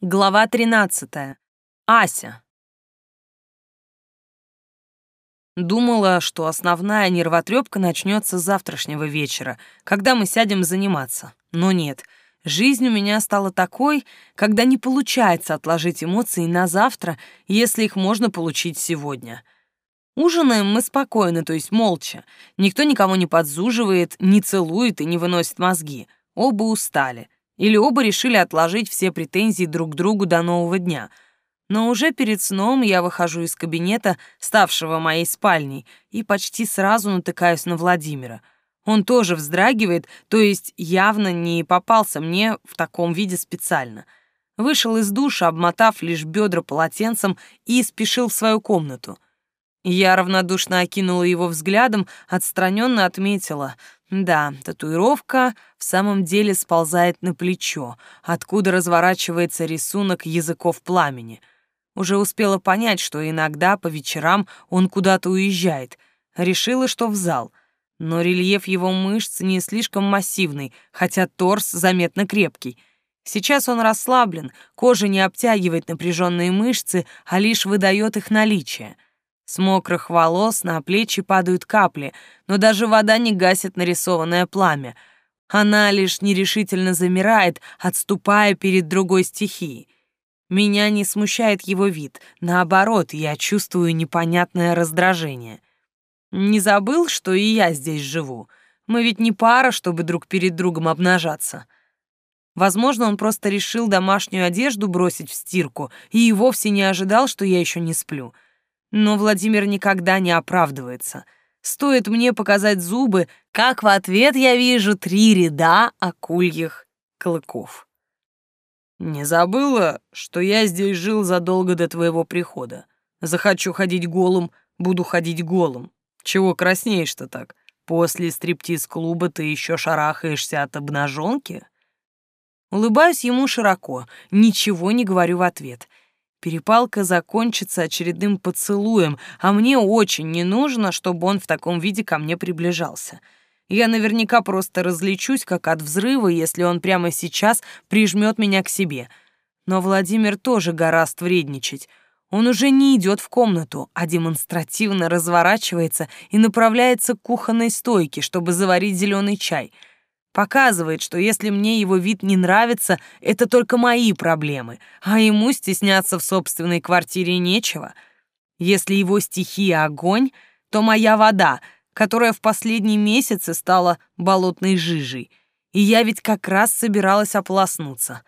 Глава 13. Ася. Думала, что основная нервотрепка начнется с завтрашнего вечера, когда мы сядем заниматься. Но нет, жизнь у меня стала такой, когда не получается отложить эмоции на завтра, если их можно получить сегодня. Ужинаем мы спокойно, то есть молча. Никто никого не подзуживает, не целует и не выносит мозги. Оба устали. Или оба решили отложить все претензии друг к другу до нового дня. Но уже перед сном я выхожу из кабинета, ставшего моей спальней, и почти сразу натыкаюсь на Владимира. Он тоже вздрагивает, то есть явно не попался мне в таком виде специально. Вышел из душа, обмотав лишь бедра полотенцем, и спешил в свою комнату. Я равнодушно окинула его взглядом, отстраненно отметила — да, татуировка в самом деле сползает на плечо, откуда разворачивается рисунок языков пламени. Уже успела понять, что иногда по вечерам он куда-то уезжает. Решила, что в зал. Но рельеф его мышц не слишком массивный, хотя торс заметно крепкий. Сейчас он расслаблен, кожа не обтягивает напряженные мышцы, а лишь выдает их наличие — с мокрых волос на плечи падают капли, но даже вода не гасит нарисованное пламя. Она лишь нерешительно замирает, отступая перед другой стихией. Меня не смущает его вид, наоборот, я чувствую непонятное раздражение. Не забыл, что и я здесь живу? Мы ведь не пара, чтобы друг перед другом обнажаться. Возможно, он просто решил домашнюю одежду бросить в стирку и вовсе не ожидал, что я еще не сплю. — но Владимир никогда не оправдывается. Стоит мне показать зубы, как в ответ я вижу три ряда акульих клыков. Не забыла, что я здесь жил задолго до твоего прихода. Захочу ходить голым, буду ходить голым. Чего краснеешь-то так? После стриптиз-клуба ты еще шарахаешься от обнаженки? Улыбаюсь ему широко, ничего не говорю в ответ — Перепалка закончится очередным поцелуем, а мне очень не нужно, чтобы он в таком виде ко мне приближался. Я наверняка просто различусь, как от взрыва, если он прямо сейчас прижмет меня к себе. Но Владимир тоже гораст вредничать. Он уже не идет в комнату, а демонстративно разворачивается и направляется к кухонной стойке, чтобы заварить зеленый чай. Показывает, что если мне его вид не нравится, это только мои проблемы, а ему стесняться в собственной квартире нечего. Если его стихия — огонь, то моя вода, которая в последние месяцы стала болотной жижей. И я ведь как раз собиралась ополоснуться.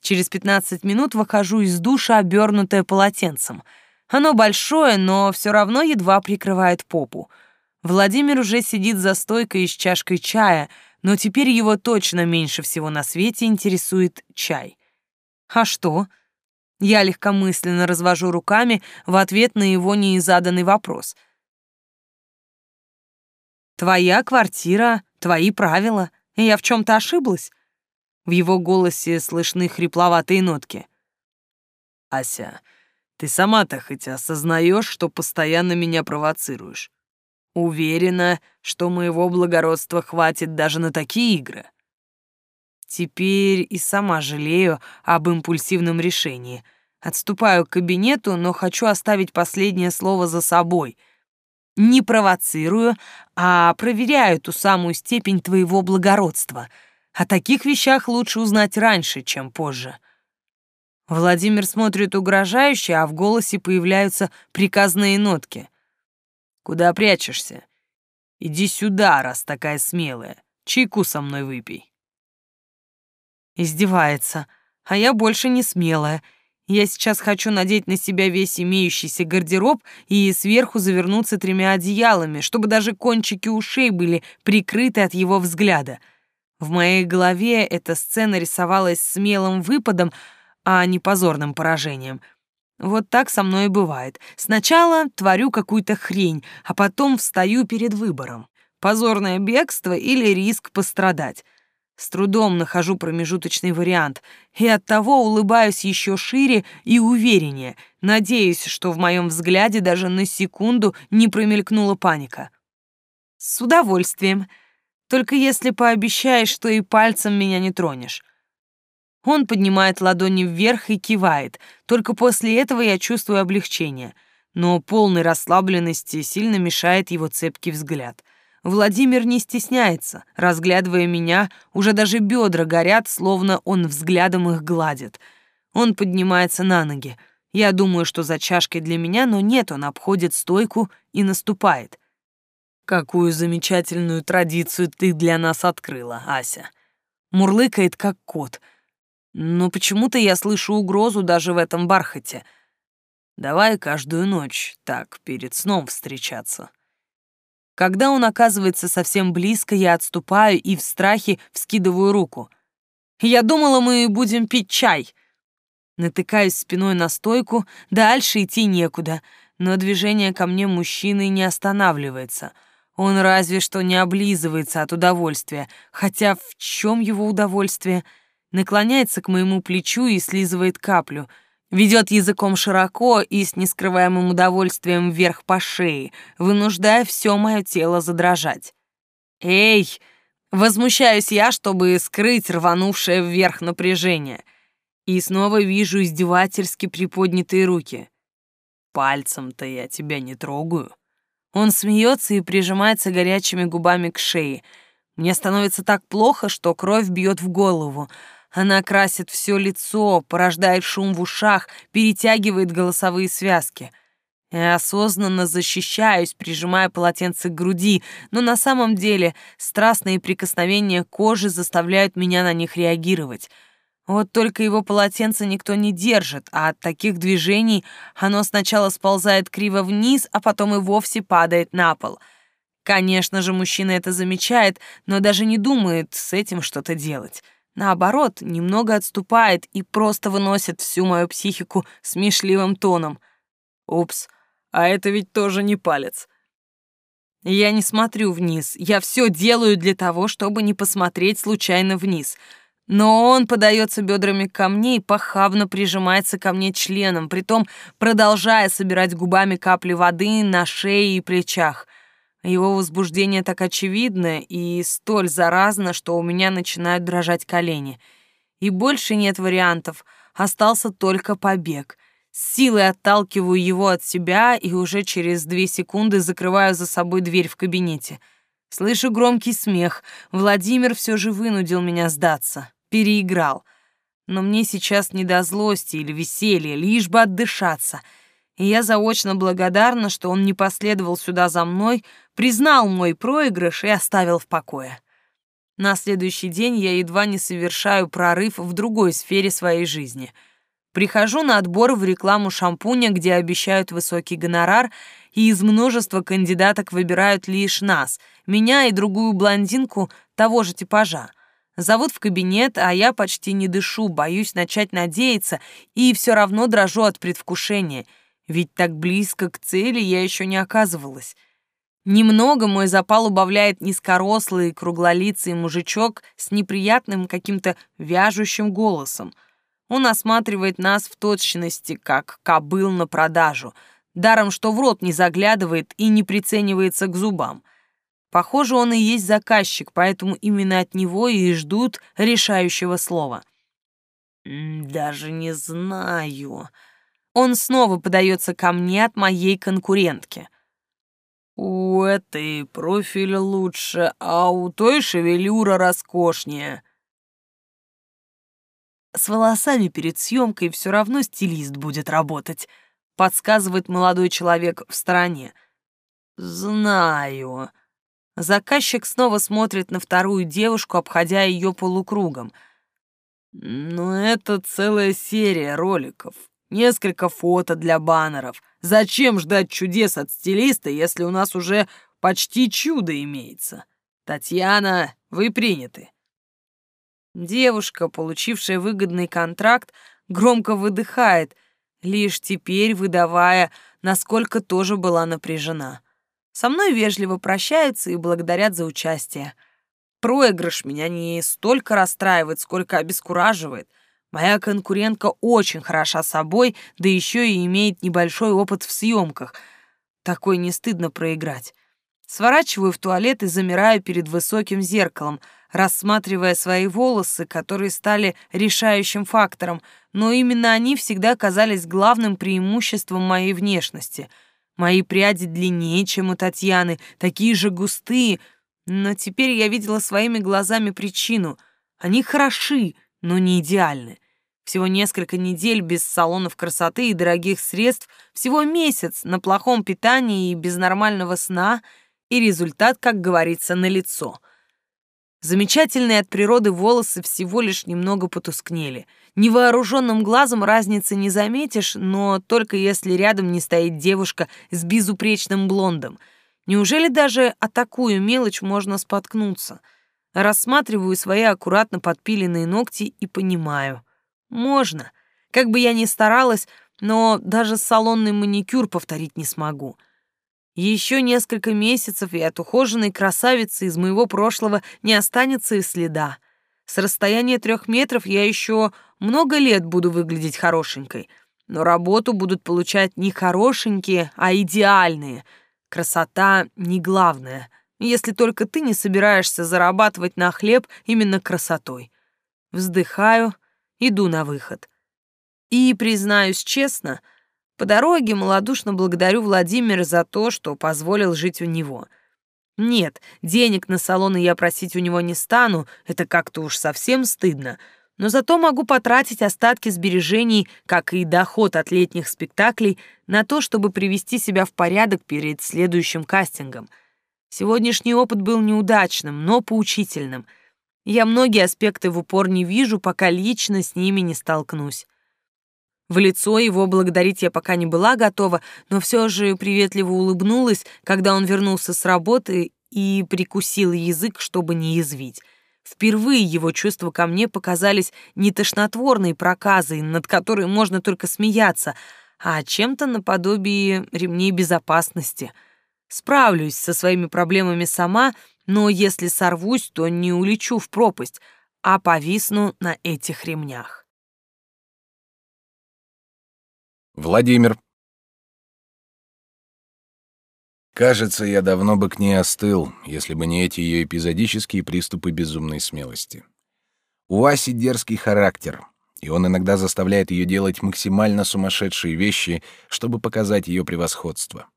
Через 15 минут выхожу из душа, обернутая полотенцем. Оно большое, но все равно едва прикрывает попу. Владимир уже сидит за стойкой с чашкой чая — но теперь его точно меньше всего на свете интересует чай. А что? Я легкомысленно развожу руками в ответ на его незаданный вопрос. «Твоя квартира, твои правила. Я в чем-то ошиблась?» В его голосе слышны хрипловатые нотки. «Ася, ты сама-то хоть осознаешь, что постоянно меня провоцируешь? Уверена, что моего благородства хватит даже на такие игры. Теперь и сама жалею об импульсивном решении. Отступаю к кабинету, но хочу оставить последнее слово за собой. Не провоцирую, а проверяю ту самую степень твоего благородства. О таких вещах лучше узнать раньше, чем позже. Владимир смотрит угрожающе, а в голосе появляются приказные нотки — Куда прячешься? Иди сюда, раз такая смелая. Чайку со мной выпей. Издевается. А я больше не смелая. Я сейчас хочу надеть на себя весь имеющийся гардероб и сверху завернуться тремя одеялами, чтобы даже кончики ушей были прикрыты от его взгляда. В моей голове эта сцена рисовалась смелым выпадом, а не позорным поражением — вот так со мной и бывает. Сначала творю какую-то хрень, а потом встаю перед выбором. Позорное бегство или риск пострадать. С трудом нахожу промежуточный вариант, и оттого улыбаюсь еще шире и увереннее, надеюсь, что в моем взгляде даже на секунду не промелькнула паника. С удовольствием. Только если пообещаешь, что и пальцем меня не тронешь. Он поднимает ладони вверх и кивает. Только после этого я чувствую облегчение. Но полной расслабленности сильно мешает его цепкий взгляд. Владимир не стесняется. Разглядывая меня, уже даже бедра горят, словно он взглядом их гладит. Он поднимается на ноги. Я думаю, что за чашкой для меня, но нет, он обходит стойку и наступает. «Какую замечательную традицию ты для нас открыла, Ася!» Мурлыкает, как кот. Но почему-то я слышу угрозу даже в этом бархате. Давай каждую ночь так перед сном встречаться. Когда он оказывается совсем близко, я отступаю и в страхе вскидываю руку. Я думала, мы будем пить чай. Натыкаюсь спиной на стойку, дальше идти некуда, но движение ко мне мужчины не останавливается. Он разве что не облизывается от удовольствия, хотя в чем его удовольствие? Наклоняется к моему плечу и слизывает каплю — ведет языком широко и с нескрываемым удовольствием вверх по шее, вынуждая все мое тело задрожать. «Эй!» Возмущаюсь я, чтобы скрыть рванувшее вверх напряжение. И снова вижу издевательски приподнятые руки. Пальцем-то я тебя не трогаю. Он смеется и прижимается горячими губами к шее. Мне становится так плохо, что кровь бьет в голову, она красит все лицо, порождает шум в ушах, перетягивает голосовые связки. Я осознанно защищаюсь, прижимая полотенце к груди, но на самом деле страстные прикосновения кожи заставляют меня на них реагировать. Вот только его полотенце никто не держит, а от таких движений оно сначала сползает криво вниз, а потом и вовсе падает на пол. Конечно же, мужчина это замечает, но даже не думает с этим что-то делать. Наоборот, немного отступает и просто выносит всю мою психику смешливым тоном. Упс, а это ведь тоже не палец. Я не смотрю вниз, я все делаю для того, чтобы не посмотреть случайно вниз. Но он подается бедрами ко мне и похабно прижимается ко мне членом, притом продолжая собирать губами капли воды на шее и плечах — его возбуждение так очевидно и столь заразно, что у меня начинают дрожать колени. И больше нет вариантов, остался только побег. С силой отталкиваю его от себя и уже через две секунды закрываю за собой дверь в кабинете. Слышу громкий смех. Владимир все же вынудил меня сдаться. Переиграл. Но мне сейчас не до злости или веселья, лишь бы отдышаться — и я заочно благодарна, что он не последовал сюда за мной, признал мой проигрыш и оставил в покое. На следующий день я едва не совершаю прорыв в другой сфере своей жизни. Прихожу на отбор в рекламу шампуня, где обещают высокий гонорар, и из множества кандидаток выбирают лишь нас, меня и другую блондинку того же типажа. Зовут в кабинет, а я почти не дышу, боюсь начать надеяться и все равно дрожу от предвкушения — ведь так близко к цели я еще не оказывалась. Немного мой запал убавляет низкорослый, круглолицый мужичок с неприятным каким-то вяжущим голосом. Он осматривает нас в точности, как кобыл на продажу, даром что в рот не заглядывает и не приценивается к зубам. Похоже, он и есть заказчик, поэтому именно от него и ждут решающего слова. «Даже не знаю», он снова подается ко мне от моей конкурентки. «У этой профиль лучше, а у той шевелюра роскошнее». С волосами перед съемкой все равно стилист будет работать, подсказывает молодой человек в стороне. Знаю. Заказчик снова смотрит на вторую девушку, обходя ее полукругом. Но это целая серия роликов несколько фото для баннеров. Зачем ждать чудес от стилиста, если у нас уже почти чудо имеется? Татьяна, вы приняты. Девушка, получившая выгодный контракт, громко выдыхает, лишь теперь выдавая, насколько тоже была напряжена. Со мной вежливо прощаются и благодарят за участие. Проигрыш меня не столько расстраивает, сколько обескураживает. Моя конкурентка очень хороша собой, да еще и имеет небольшой опыт в съемках. Такой не стыдно проиграть. Сворачиваю в туалет и замираю перед высоким зеркалом, рассматривая свои волосы, которые стали решающим фактором, но именно они всегда казались главным преимуществом моей внешности. Мои пряди длиннее, чем у Татьяны, такие же густые, но теперь я видела своими глазами причину. Они хороши, но не идеальны. Всего несколько недель без салонов красоты и дорогих средств, всего месяц на плохом питании и без нормального сна, и результат, как говорится, налицо. Замечательные от природы волосы всего лишь немного потускнели. Невооруженным глазом разницы не заметишь, но только если рядом не стоит девушка с безупречным блондом. Неужели даже о такую мелочь можно споткнуться? Рассматриваю свои аккуратно подпиленные ногти и понимаю — можно. Как бы я ни старалась, но даже салонный маникюр повторить не смогу. Еще несколько месяцев, и от ухоженной красавицы из моего прошлого не останется и следа. С расстояния трех метров я еще много лет буду выглядеть хорошенькой, но работу будут получать не хорошенькие, а идеальные. Красота не главное, если только ты не собираешься зарабатывать на хлеб именно красотой. Вздыхаю — иду на выход. И, признаюсь честно, по дороге малодушно благодарю Владимира за то, что позволил жить у него. Нет, денег на салоны я просить у него не стану, это как-то уж совсем стыдно, но зато могу потратить остатки сбережений, как и доход от летних спектаклей, на то, чтобы привести себя в порядок перед следующим кастингом. Сегодняшний опыт был неудачным, но поучительным — я многие аспекты в упор не вижу, пока лично с ними не столкнусь. В лицо его благодарить я пока не была готова, но все же приветливо улыбнулась, когда он вернулся с работы и прикусил язык, чтобы не язвить. Впервые его чувства ко мне показались не тошнотворной проказой, над которой можно только смеяться, а чем-то наподобие ремней безопасности. Справлюсь со своими проблемами сама — но если сорвусь, то не улечу в пропасть, а повисну на этих ремнях. Владимир. Кажется, я давно бы к ней остыл, если бы не эти ее эпизодические приступы безумной смелости. У Аси дерзкий характер, и он иногда заставляет ее делать максимально сумасшедшие вещи, чтобы показать ее превосходство.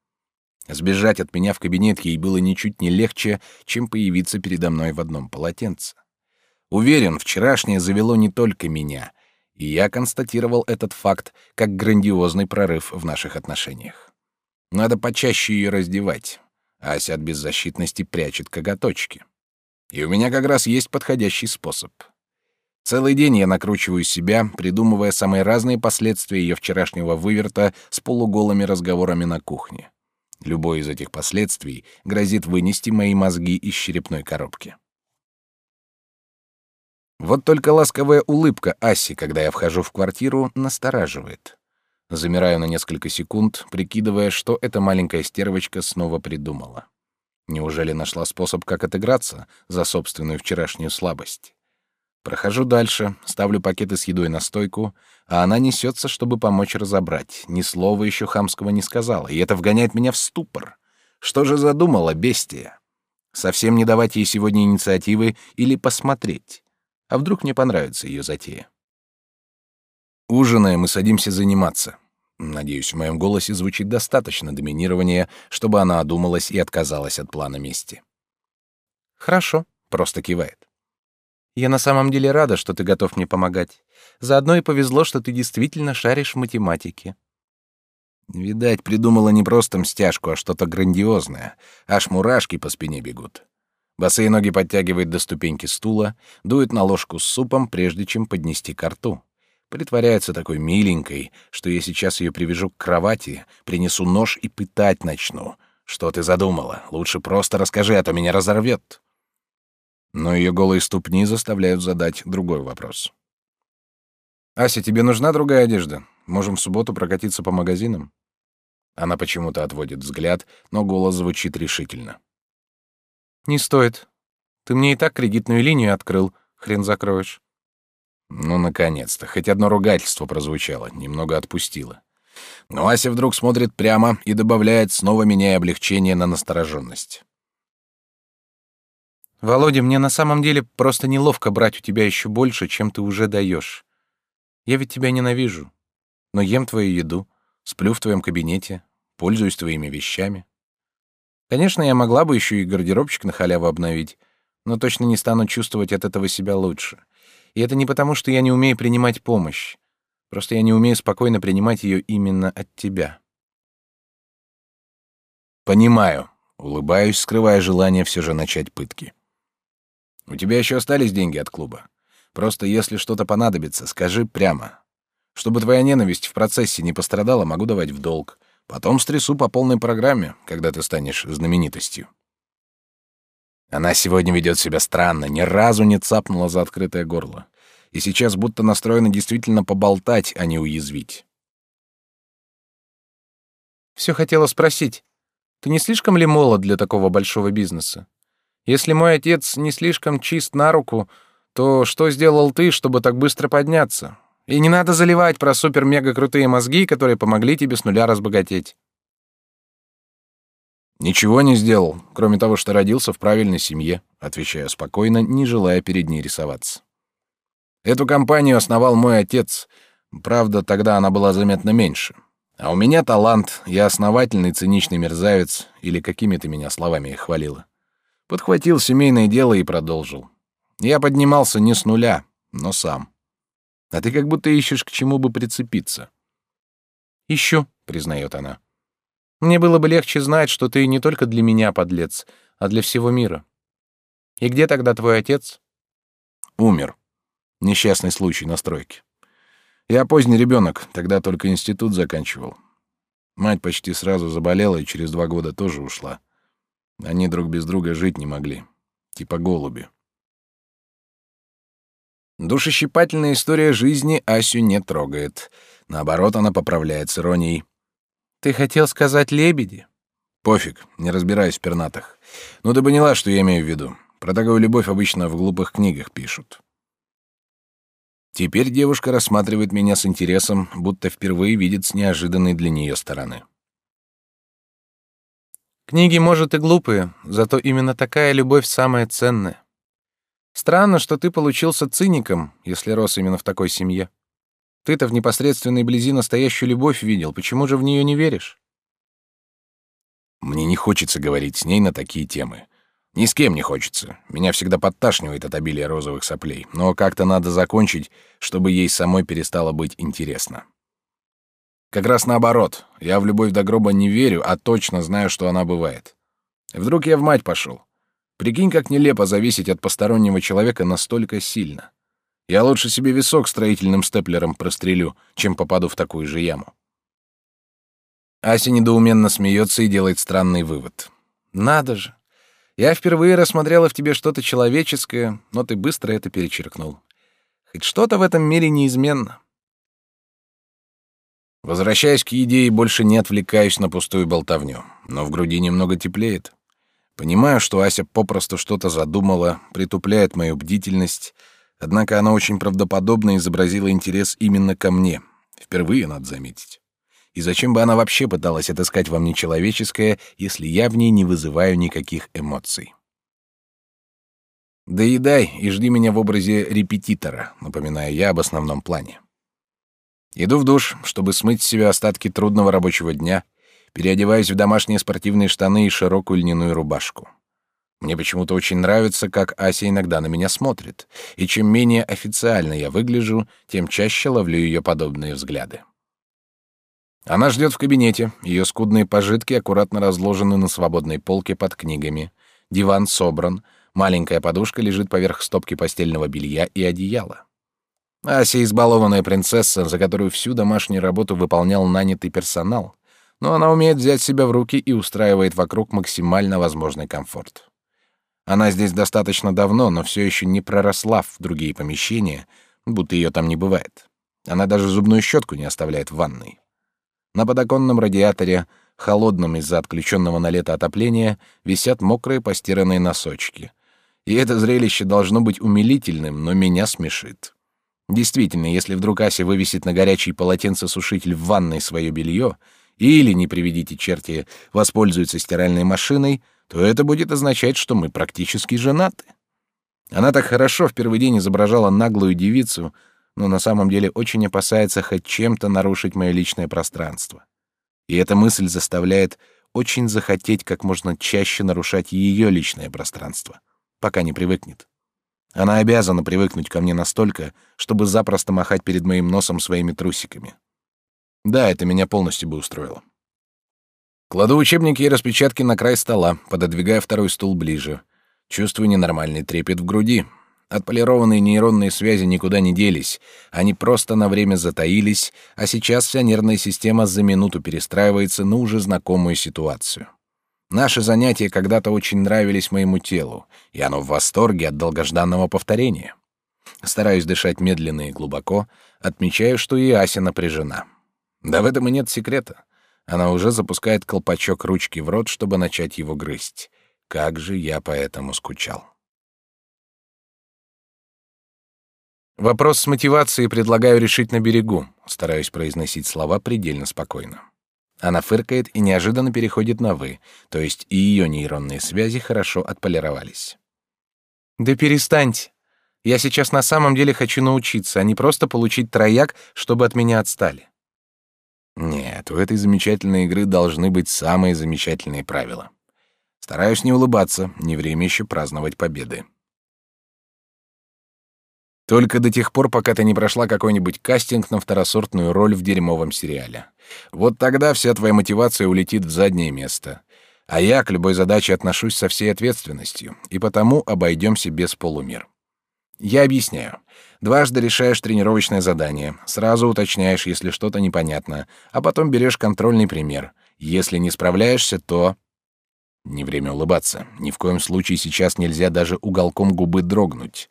Сбежать от меня в кабинет ей было ничуть не легче, чем появиться передо мной в одном полотенце. Уверен, вчерашнее завело не только меня, и я констатировал этот факт как грандиозный прорыв в наших отношениях. Надо почаще ее раздевать. Ася от беззащитности прячет коготочки. И у меня как раз есть подходящий способ. Целый день я накручиваю себя, придумывая самые разные последствия ее вчерашнего выверта с полуголыми разговорами на кухне. Любое из этих последствий грозит вынести мои мозги из черепной коробки. Вот только ласковая улыбка Аси, когда я вхожу в квартиру, настораживает. Замираю на несколько секунд, прикидывая, что эта маленькая стервочка снова придумала. Неужели нашла способ, как отыграться за собственную вчерашнюю слабость? Прохожу дальше, ставлю пакеты с едой на стойку, а она несется, чтобы помочь разобрать. Ни слова еще хамского не сказала, и это вгоняет меня в ступор. Что же задумала бестия? Совсем не давать ей сегодня инициативы или посмотреть? А вдруг мне понравится ее затея? Ужинаем и садимся заниматься. Надеюсь, в моем голосе звучит достаточно доминирования, чтобы она одумалась и отказалась от плана мести. «Хорошо», — просто кивает. Я на самом деле рада, что ты готов мне помогать. Заодно и повезло, что ты действительно шаришь в математике. Видать, придумала не просто мстяшку, а что-то грандиозное. Аж мурашки по спине бегут. Босые ноги подтягивает до ступеньки стула, дует на ложку с супом, прежде чем поднести ко рту. Притворяется такой миленькой, что я сейчас ее привяжу к кровати, принесу нож и пытать начну. Что ты задумала? Лучше просто расскажи, а то меня разорвет. Но ее голые ступни заставляют задать другой вопрос. «Ася, тебе нужна другая одежда? Можем в субботу прокатиться по магазинам?» Она почему-то отводит взгляд, но голос звучит решительно. «Не стоит. Ты мне и так кредитную линию открыл. Хрен закроешь». Ну, наконец-то. Хоть одно ругательство прозвучало, немного отпустило. Но Ася вдруг смотрит прямо и добавляет, снова меняя облегчение на настороженность. Володя, мне на самом деле просто неловко брать у тебя еще больше, чем ты уже даешь. Я ведь тебя ненавижу, но ем твою еду, сплю в твоем кабинете, пользуюсь твоими вещами. Конечно, я могла бы еще и гардеробчик на халяву обновить, но точно не стану чувствовать от этого себя лучше. И это не потому, что я не умею принимать помощь. Просто я не умею спокойно принимать ее именно от тебя. Понимаю. Улыбаюсь, скрывая желание все же начать пытки. У тебя еще остались деньги от клуба. Просто если что-то понадобится, скажи прямо. Чтобы твоя ненависть в процессе не пострадала, могу давать в долг. Потом стрясу по полной программе, когда ты станешь знаменитостью. Она сегодня ведет себя странно, ни разу не цапнула за открытое горло. И сейчас будто настроена действительно поболтать, а не уязвить. Все хотела спросить. Ты не слишком ли молод для такого большого бизнеса? Если мой отец не слишком чист на руку, то что сделал ты, чтобы так быстро подняться? И не надо заливать про супер-мега-крутые мозги, которые помогли тебе с нуля разбогатеть. Ничего не сделал, кроме того, что родился в правильной семье, отвечаю спокойно, не желая перед ней рисоваться. Эту компанию основал мой отец. Правда, тогда она была заметно меньше. А у меня талант, я основательный циничный мерзавец, или какими ты меня словами хвалила. Подхватил семейное дело и продолжил. Я поднимался не с нуля, но сам. А ты как будто ищешь к чему бы прицепиться. Ищу, признает она. Мне было бы легче знать, что ты не только для меня подлец, а для всего мира. И где тогда твой отец? Умер. Несчастный случай на стройке. Я поздний ребенок, тогда только институт заканчивал. Мать почти сразу заболела и через два года тоже ушла. Они друг без друга жить не могли. Типа голуби. Душещипательная история жизни Асю не трогает. Наоборот, она поправляет с иронией. «Ты хотел сказать лебеди?» «Пофиг, не разбираюсь в пернатых. Ну ты поняла, что я имею в виду. Про такую любовь обычно в глупых книгах пишут». Теперь девушка рассматривает меня с интересом, будто впервые видит с неожиданной для нее стороны. Книги, может, и глупые, зато именно такая любовь самая ценная. Странно, что ты получился циником, если рос именно в такой семье. Ты-то в непосредственной близи настоящую любовь видел, почему же в нее не веришь? Мне не хочется говорить с ней на такие темы. Ни с кем не хочется. Меня всегда подташнивает от обилия розовых соплей, но как-то надо закончить, чтобы ей самой перестало быть интересно. Как раз наоборот. Я в любовь до гроба не верю, а точно знаю, что она бывает. Вдруг я в мать пошел. Прикинь, как нелепо зависеть от постороннего человека настолько сильно. Я лучше себе висок строительным степлером прострелю, чем попаду в такую же яму. Ася недоуменно смеется и делает странный вывод. Надо же. Я впервые рассмотрела в тебе что-то человеческое, но ты быстро это перечеркнул. Хоть что-то в этом мире неизменно. Возвращаясь к еде и больше не отвлекаюсь на пустую болтовню, но в груди немного теплеет. Понимаю, что Ася попросту что-то задумала, притупляет мою бдительность, однако она очень правдоподобно изобразила интерес именно ко мне. Впервые, надо заметить. И зачем бы она вообще пыталась отыскать во мне человеческое, если я в ней не вызываю никаких эмоций? Доедай и жди меня в образе репетитора, напоминая я об основном плане. Иду в душ, чтобы смыть с себя остатки трудного рабочего дня, переодеваюсь в домашние спортивные штаны и широкую льняную рубашку. Мне почему-то очень нравится, как Ася иногда на меня смотрит, и чем менее официально я выгляжу, тем чаще ловлю ее подобные взгляды. Она ждет в кабинете, ее скудные пожитки аккуратно разложены на свободной полке под книгами, диван собран, маленькая подушка лежит поверх стопки постельного белья и одеяла. Ася избалованная принцесса, за которую всю домашнюю работу выполнял нанятый персонал, но она умеет взять себя в руки и устраивает вокруг максимально возможный комфорт. Она здесь достаточно давно, но все еще не проросла в другие помещения, будто ее там не бывает. Она даже зубную щетку не оставляет в ванной. На подоконном радиаторе, холодном из-за отключенного на лето отопления, висят мокрые постиранные носочки. И это зрелище должно быть умилительным, но меня смешит. Действительно, если вдруг Ася вывесит на горячий полотенцесушитель в ванной свое белье, или, не приведите черти, воспользуется стиральной машиной, то это будет означать, что мы практически женаты. Она так хорошо в первый день изображала наглую девицу, но на самом деле очень опасается хоть чем-то нарушить мое личное пространство. И эта мысль заставляет очень захотеть как можно чаще нарушать ее личное пространство, пока не привыкнет. Она обязана привыкнуть ко мне настолько, чтобы запросто махать перед моим носом своими трусиками. Да, это меня полностью бы устроило. Кладу учебники и распечатки на край стола, пододвигая второй стул ближе. Чувствую ненормальный трепет в груди. Отполированные нейронные связи никуда не делись, они просто на время затаились, а сейчас вся нервная система за минуту перестраивается на уже знакомую ситуацию. Наши занятия когда-то очень нравились моему телу, и оно в восторге от долгожданного повторения. Стараюсь дышать медленно и глубоко, отмечаю, что и Ася напряжена. Да в этом и нет секрета. Она уже запускает колпачок ручки в рот, чтобы начать его грызть. Как же я по этому скучал. Вопрос с мотивацией предлагаю решить на берегу, стараюсь произносить слова предельно спокойно. Она фыркает и неожиданно переходит на «вы», то есть и ее нейронные связи хорошо отполировались. «Да перестаньте. Я сейчас на самом деле хочу научиться, а не просто получить трояк, чтобы от меня отстали». Нет, у этой замечательной игры должны быть самые замечательные правила. Стараюсь не улыбаться, не время еще праздновать победы. Только до тех пор, пока ты не прошла какой-нибудь кастинг на второсортную роль в дерьмовом сериале. Вот тогда вся твоя мотивация улетит в заднее место. А я к любой задаче отношусь со всей ответственностью, и потому обойдемся без полумер. Я объясняю. Дважды решаешь тренировочное задание, сразу уточняешь, если что-то непонятно, а потом берешь контрольный пример. Если не справляешься, то... Не время улыбаться. Ни в коем случае сейчас нельзя даже уголком губы дрогнуть.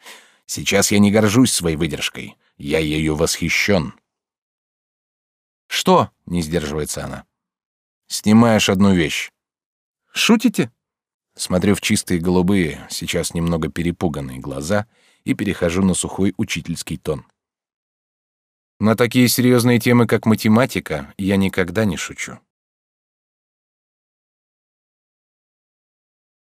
Сейчас я не горжусь своей выдержкой. Я ею восхищен. «Что?» — не сдерживается она. «Снимаешь одну вещь». «Шутите?» Смотрю в чистые голубые, сейчас немного перепуганные глаза и перехожу на сухой учительский тон. На такие серьезные темы, как математика, я никогда не шучу.